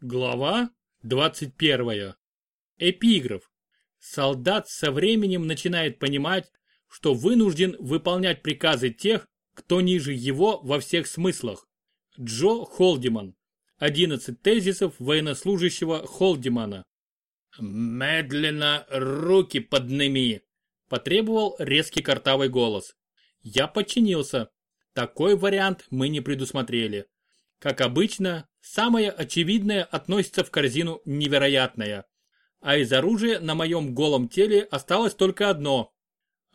Глава 21. Эпиграф. Солдат со временем начинает понимать, что вынужден выполнять приказы тех, кто ниже его во всех смыслах. Джо Холдиман. 11 тезисов военнослужащего Холдимана. «Медленно руки подними!» – потребовал резкий картавый голос. Я подчинился. Такой вариант мы не предусмотрели. Как обычно, самое очевидное относится в корзину невероятное. А из оружия на моем голом теле осталось только одно.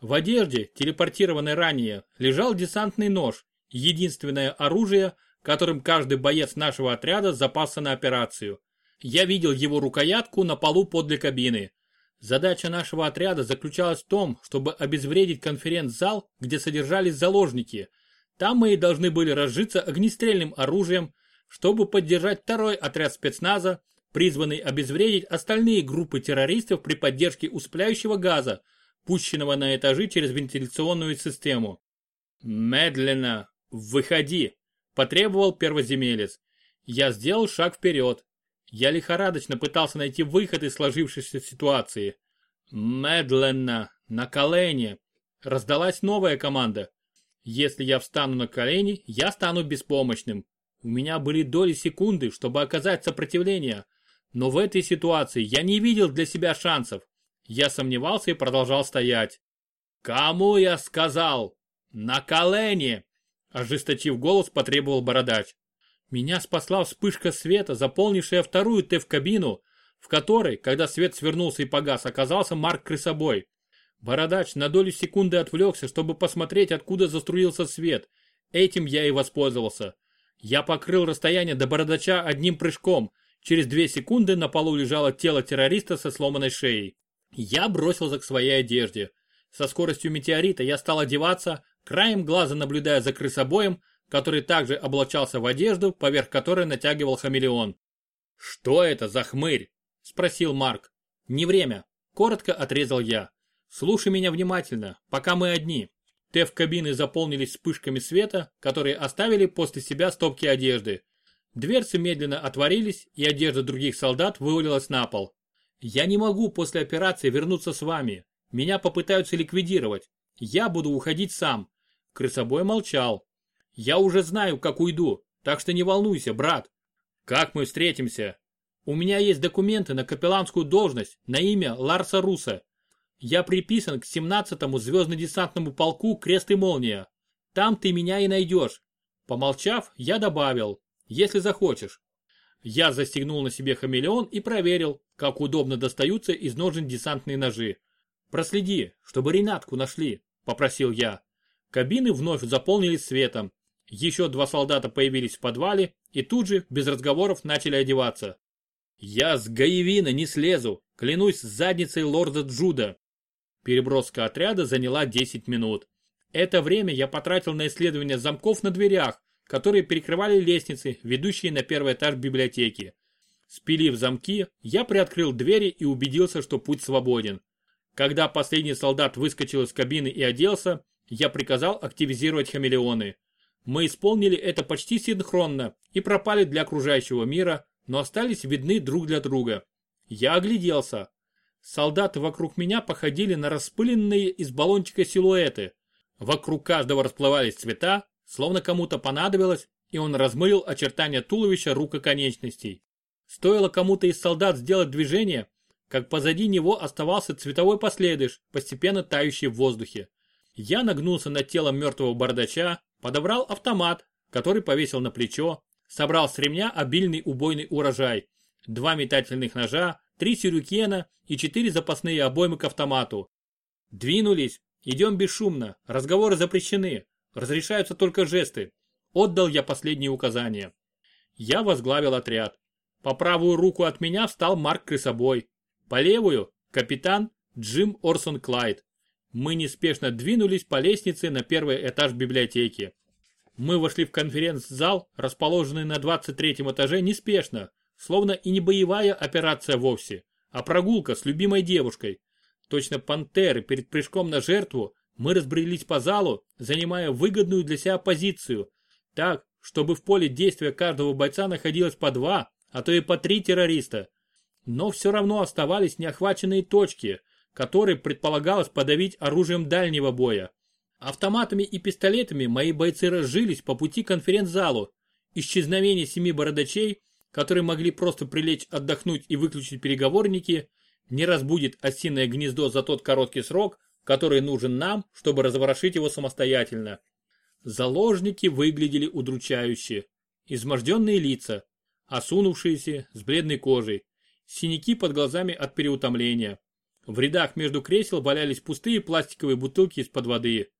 В одежде, телепортированной ранее, лежал десантный нож, единственное оружие, которым каждый боец нашего отряда запасся на операцию. Я видел его рукоятку на полу подле кабины. Задача нашего отряда заключалась в том, чтобы обезвредить конференц-зал, где содержались заложники. Там мы и должны были разжиться огнестрельным оружием, чтобы поддержать второй отряд спецназа, призванный обезвредить остальные группы террористов при поддержке усыпляющего газа, пущенного на этажи через вентиляционную систему. «Медленно! Выходи!» – потребовал первоземелец. Я сделал шаг вперед. Я лихорадочно пытался найти выход из сложившейся ситуации. «Медленно! На колени!» Раздалась новая команда. Если я встану на колени, я стану беспомощным. У меня были доли секунды, чтобы оказать сопротивление. Но в этой ситуации я не видел для себя шансов. Я сомневался и продолжал стоять. «Кому я сказал? На колени!» Ожесточив голос, потребовал бородач. Меня спасла вспышка света, заполнившая вторую Т-кабину, в которой, когда свет свернулся и погас, оказался Марк Крысобой. Бородач на долю секунды отвлекся, чтобы посмотреть, откуда заструился свет. Этим я и воспользовался. Я покрыл расстояние до бородача одним прыжком. Через две секунды на полу лежало тело террориста со сломанной шеей. Я бросился к своей одежде. Со скоростью метеорита я стал одеваться, краем глаза наблюдая за крысобоем, который также облачался в одежду, поверх которой натягивал хамелеон. «Что это за хмырь?» – спросил Марк. «Не время», – коротко отрезал я. «Слушай меня внимательно, пока мы одни». ТЭФ-кабины заполнились вспышками света, которые оставили после себя стопки одежды. Дверцы медленно отворились, и одежда других солдат вывалилась на пол. «Я не могу после операции вернуться с вами. Меня попытаются ликвидировать. Я буду уходить сам». Крысобой молчал. «Я уже знаю, как уйду, так что не волнуйся, брат. Как мы встретимся? У меня есть документы на капелланскую должность на имя Ларса Руса. Я приписан к 17-му звездно-десантному полку Крест и Молния. Там ты меня и найдешь». Помолчав, я добавил, если захочешь. Я застегнул на себе хамелеон и проверил, как удобно достаются из ножен десантные ножи. «Проследи, чтобы Ренатку нашли», – попросил я. Кабины вновь заполнились светом. Еще два солдата появились в подвале и тут же, без разговоров, начали одеваться. «Я с Гаевина не слезу, клянусь задницей лорда Джуда». Переброска отряда заняла 10 минут. Это время я потратил на исследование замков на дверях, которые перекрывали лестницы, ведущие на первый этаж библиотеки. Спилив замки, я приоткрыл двери и убедился, что путь свободен. Когда последний солдат выскочил из кабины и оделся, я приказал активизировать хамелеоны. Мы исполнили это почти синхронно и пропали для окружающего мира, но остались видны друг для друга. Я огляделся. Солдаты вокруг меня походили на распыленные из баллончика силуэты. Вокруг каждого расплывались цвета, словно кому-то понадобилось, и он размылил очертания туловища рук и конечностей. Стоило кому-то из солдат сделать движение, как позади него оставался цветовой последыш, постепенно тающий в воздухе. Я нагнулся над телом мертвого бардача, подобрал автомат, который повесил на плечо, собрал с ремня обильный убойный урожай, два метательных ножа, три сюрюкена и четыре запасные обоймы к автомату. Двинулись, идем бесшумно, разговоры запрещены, разрешаются только жесты. Отдал я последние указания. Я возглавил отряд. По правую руку от меня встал Марк Крысобой. По левую – капитан Джим Орсон Клайд. Мы неспешно двинулись по лестнице на первый этаж библиотеки. Мы вошли в конференц-зал, расположенный на 23 этаже неспешно, словно и не боевая операция вовсе, а прогулка с любимой девушкой. Точно пантеры перед прыжком на жертву мы разбрелись по залу, занимая выгодную для себя позицию, так, чтобы в поле действия каждого бойца находилось по два, а то и по три террориста. Но все равно оставались неохваченные точки, которые предполагалось подавить оружием дальнего боя. Автоматами и пистолетами мои бойцы разжились по пути к конференц-залу. Исчезновение семи бородачей, которые могли просто прилечь отдохнуть и выключить переговорники, не разбудит осиное гнездо за тот короткий срок, который нужен нам, чтобы разворошить его самостоятельно. Заложники выглядели удручающе. Изможденные лица, осунувшиеся, с бледной кожей, синяки под глазами от переутомления. В рядах между кресел валялись пустые пластиковые бутылки из-под воды.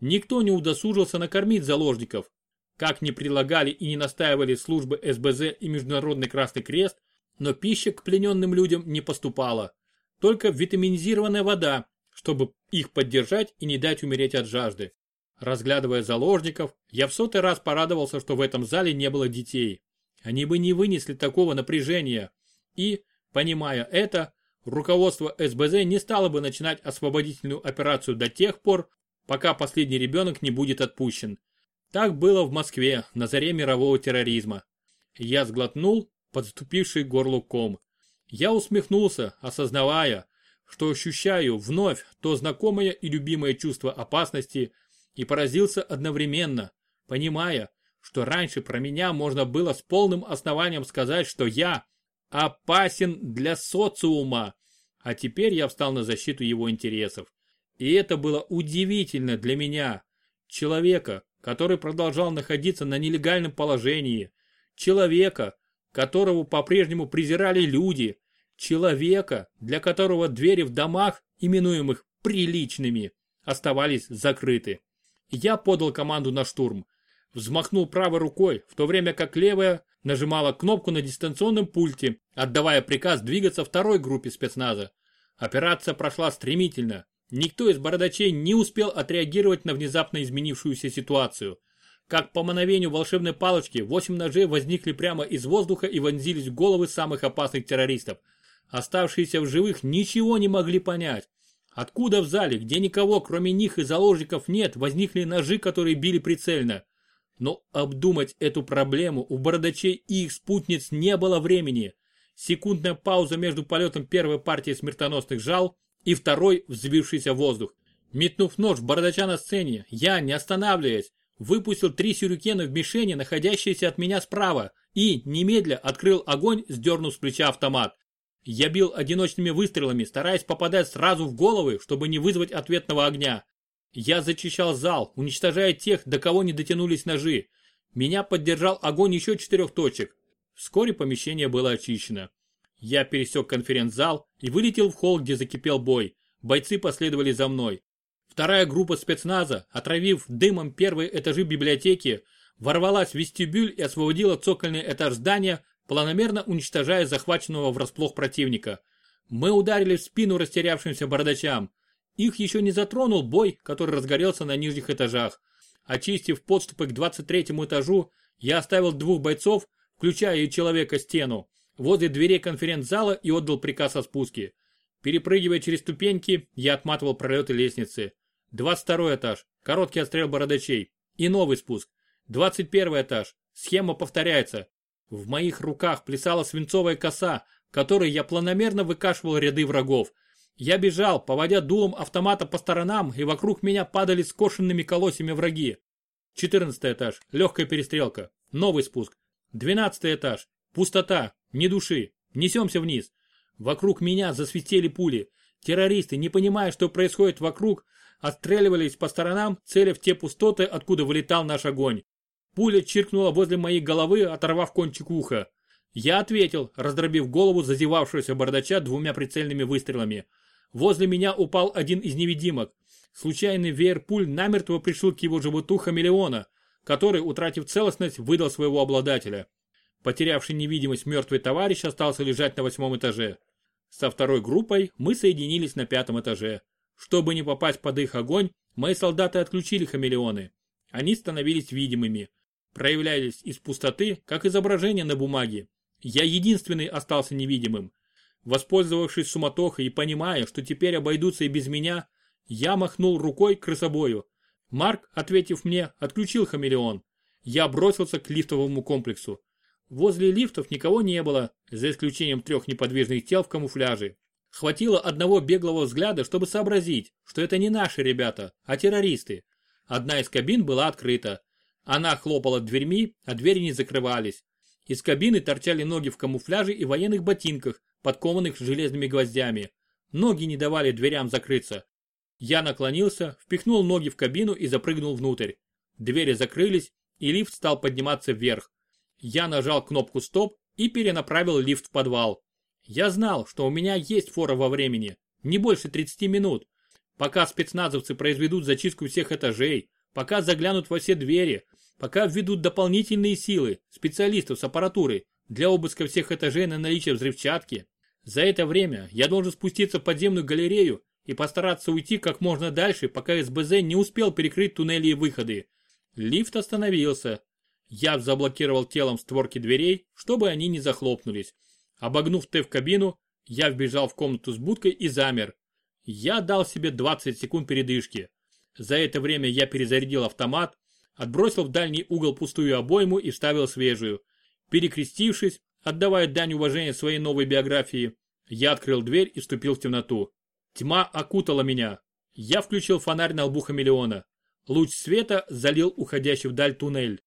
Никто не удосужился накормить заложников. Как ни прилагали и не настаивали службы СБЗ и Международный Красный Крест, но пища к плененным людям не поступала. Только витаминизированная вода, чтобы их поддержать и не дать умереть от жажды. Разглядывая заложников, я в сотый раз порадовался, что в этом зале не было детей. Они бы не вынесли такого напряжения. И, понимая это, руководство СБЗ не стало бы начинать освободительную операцию до тех пор, пока последний ребенок не будет отпущен. Так было в Москве на заре мирового терроризма. Я сглотнул подступивший горлу ком. Я усмехнулся, осознавая, что ощущаю вновь то знакомое и любимое чувство опасности – и поразился одновременно, понимая, что раньше про меня можно было с полным основанием сказать, что я опасен для социума, а теперь я встал на защиту его интересов. И это было удивительно для меня, человека, который продолжал находиться на нелегальном положении, человека, которого по-прежнему презирали люди, человека, для которого двери в домах, именуемых приличными, оставались закрыты. Я подал команду на штурм. Взмахнул правой рукой, в то время как левая нажимала кнопку на дистанционном пульте, отдавая приказ двигаться второй группе спецназа. Операция прошла стремительно. Никто из бородачей не успел отреагировать на внезапно изменившуюся ситуацию. Как по мановению волшебной палочки, восемь ножей возникли прямо из воздуха и вонзились в головы самых опасных террористов. Оставшиеся в живых ничего не могли понять. Откуда в зале, где никого, кроме них и заложников нет, возникли ножи, которые били прицельно? Но обдумать эту проблему у бородачей и их спутниц не было времени. Секундная пауза между полетом первой партии смертоносных жал и второй взвившийся воздух. Метнув нож бородача на сцене, я, не останавливаясь, выпустил три сюрикена в мишени, находящиеся от меня справа, и, немедля, открыл огонь, сдернув с плеча автомат. Я бил одиночными выстрелами, стараясь попадать сразу в головы, чтобы не вызвать ответного огня. Я зачищал зал, уничтожая тех, до кого не дотянулись ножи. Меня поддержал огонь еще четырех точек. Вскоре помещение было очищено. Я пересек конференц-зал и вылетел в холл, где закипел бой. Бойцы последовали за мной. Вторая группа спецназа, отравив дымом первые этажи библиотеки, ворвалась в вестибюль и освободила цокольный этаж здания, планомерно уничтожая захваченного врасплох противника. Мы ударили в спину растерявшимся бородачам. Их еще не затронул бой, который разгорелся на нижних этажах. Очистив подступы к 23 этажу, я оставил двух бойцов, включая и человека стену, возле дверей конференц-зала и отдал приказ о спуске. Перепрыгивая через ступеньки, я отматывал пролеты лестницы. 22 этаж, короткий отстрел бородачей и новый спуск. 21 этаж, схема повторяется, в моих руках плясала свинцовая коса, которой я планомерно выкашивал ряды врагов. Я бежал, поводя дулом автомата по сторонам, и вокруг меня падали скошенными колосьями враги. 14 этаж. Легкая перестрелка. Новый спуск. 12 этаж. Пустота. Ни души. Несемся вниз. Вокруг меня засвистели пули. Террористы, не понимая, что происходит вокруг, отстреливались по сторонам, целя в те пустоты, откуда вылетал наш огонь. Пуля чиркнула возле моей головы, оторвав кончик уха. Я ответил, раздробив голову зазевавшегося бардача двумя прицельными выстрелами. Возле меня упал один из невидимок. Случайный веер пуль намертво пришел к его животу хамелеона, который, утратив целостность, выдал своего обладателя. Потерявший невидимость мертвый товарищ остался лежать на восьмом этаже. Со второй группой мы соединились на пятом этаже. Чтобы не попасть под их огонь, мои солдаты отключили хамелеоны. Они становились видимыми проявлялись из пустоты, как изображение на бумаге. Я единственный остался невидимым. Воспользовавшись суматохой и понимая, что теперь обойдутся и без меня, я махнул рукой крысобою. Марк, ответив мне, отключил хамелеон. Я бросился к лифтовому комплексу. Возле лифтов никого не было, за исключением трех неподвижных тел в камуфляже. Хватило одного беглого взгляда, чтобы сообразить, что это не наши ребята, а террористы. Одна из кабин была открыта. Она хлопала дверьми, а двери не закрывались. Из кабины торчали ноги в камуфляже и военных ботинках, подкованных железными гвоздями. Ноги не давали дверям закрыться. Я наклонился, впихнул ноги в кабину и запрыгнул внутрь. Двери закрылись, и лифт стал подниматься вверх. Я нажал кнопку «Стоп» и перенаправил лифт в подвал. Я знал, что у меня есть фора во времени, не больше 30 минут. Пока спецназовцы произведут зачистку всех этажей, пока заглянут во все двери, пока введут дополнительные силы, специалистов с аппаратурой для обыска всех этажей на наличие взрывчатки. За это время я должен спуститься в подземную галерею и постараться уйти как можно дальше, пока СБЗ не успел перекрыть туннели и выходы. Лифт остановился. Я заблокировал телом створки дверей, чтобы они не захлопнулись. Обогнув Т в кабину, я вбежал в комнату с будкой и замер. Я дал себе 20 секунд передышки. За это время я перезарядил автомат, отбросил в дальний угол пустую обойму и вставил свежую. Перекрестившись, отдавая дань уважения своей новой биографии, я открыл дверь и вступил в темноту. Тьма окутала меня. Я включил фонарь на лбу хамелеона. Луч света залил уходящий вдаль туннель.